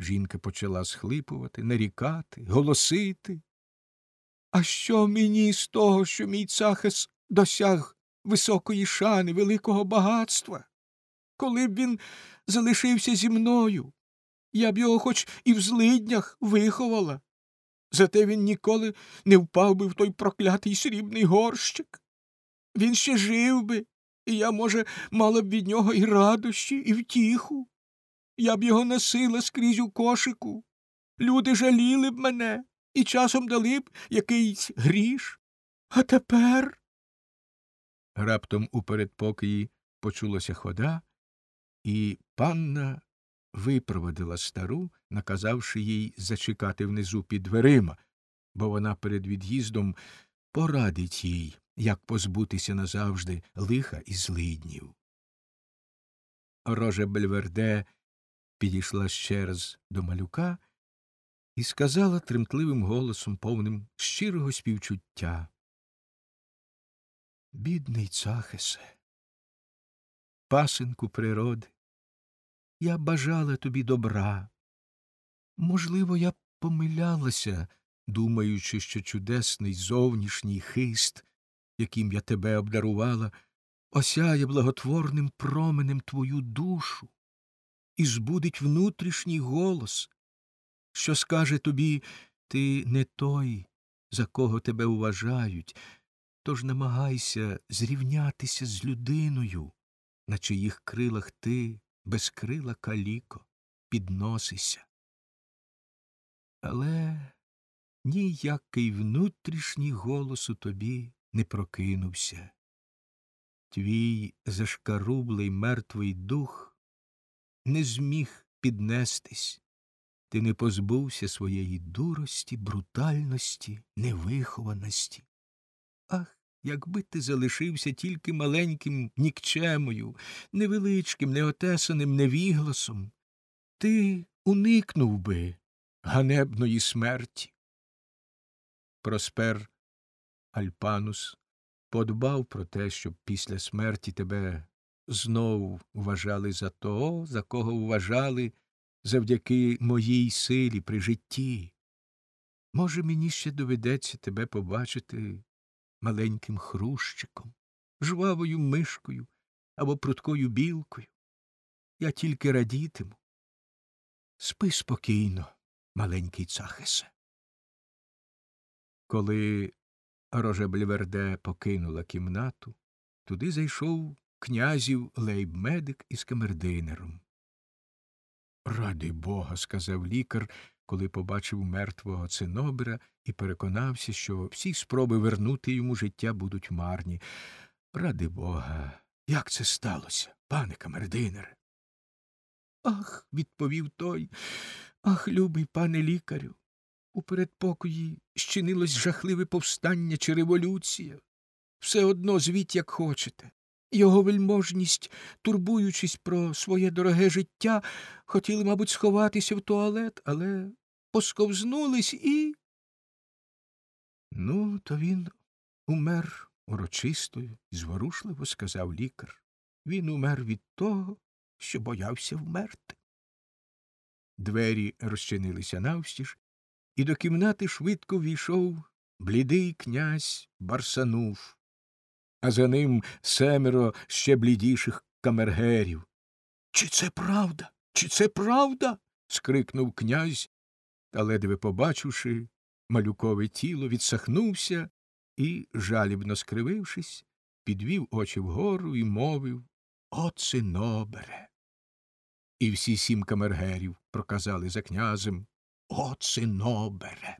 Жінка почала схлипувати, нарікати, голосити. А що мені з того, що мій цахес досяг високої шани, великого багатства? Коли б він залишився зі мною, я б його хоч і в злиднях виховала. Зате він ніколи не впав би в той проклятий срібний горщик. Він ще жив би, і я, може, мала б від нього і радощі, і втіху. Я б його носила скрізь у кошику. Люди жаліли б мене і часом дали б якийсь гріш. А тепер. Раптом у передпокої почулася хода, і панна випроводила стару, наказавши їй зачекати внизу під дверима, бо вона перед від'їздом порадить їй, як позбутися назавжди лиха і злиднів. Рожа Бельверде підійшла ще раз до малюка і сказала тремтливим голосом, повним щирого співчуття. Бідний цахесе, пасенку природи, я бажала тобі добра. Можливо, я помилялася, думаючи, що чудесний зовнішній хист, яким я тебе обдарувала, осяє благотворним променем твою душу і збудить внутрішній голос, що скаже тобі ти не той, за кого тебе вважають, тож намагайся зрівнятися з людиною, на чиїх крилах ти безкрила каліко, підносися. Але ніякий внутрішній голос у тобі не прокинувся. Твій зашкарублий мертвий дух не зміг піднестись, ти не позбувся своєї дурості, брутальності, невихованості. Ах, якби ти залишився тільки маленьким нікчемою, невеличким, неотесаним невігласом, ти уникнув би ганебної смерті. Проспер Альпанус подбав про те, щоб після смерті тебе знову вважали за того, за кого вважали завдяки моїй силі при житті. Може, мені ще доведеться тебе побачити маленьким хрущиком, жвавою мишкою або пруткою білкою. Я тільки радітиму. Спи спокійно, маленький цахесе. Коли Рожебліверде покинула кімнату, туди зайшов князів лейбмедик із камердинером. Ради бога, сказав лікар, коли побачив мертвого цинобера і переконався, що всі спроби вернути йому життя будуть марні. Ради бога, як це сталося, пане камердинере? Ах, відповів той. Ах, любий пане лікарю. У передпокої щинилось жахливе повстання чи революція. Все одно звіть, як хочете. Його вельможність, турбуючись про своє дороге життя, хотіли, мабуть, сховатися в туалет, але посковзнулись і. Ну, то він умер урочистою зворушливо сказав лікар. Він умер від того, що боявся вмерти. Двері розчинилися навстіж, і до кімнати швидко війшов блідий князь Барсанув, а за ним семеро ще блідіших камергерів. Чи це правда? Чи це правда? скрикнув князь, та, ледве побачивши, малюкове тіло відсахнувся і, жалібно скривившись, підвів очі вгору і мовив О, цинобере. І всі сім камергерів проказали за князем О, цинобере.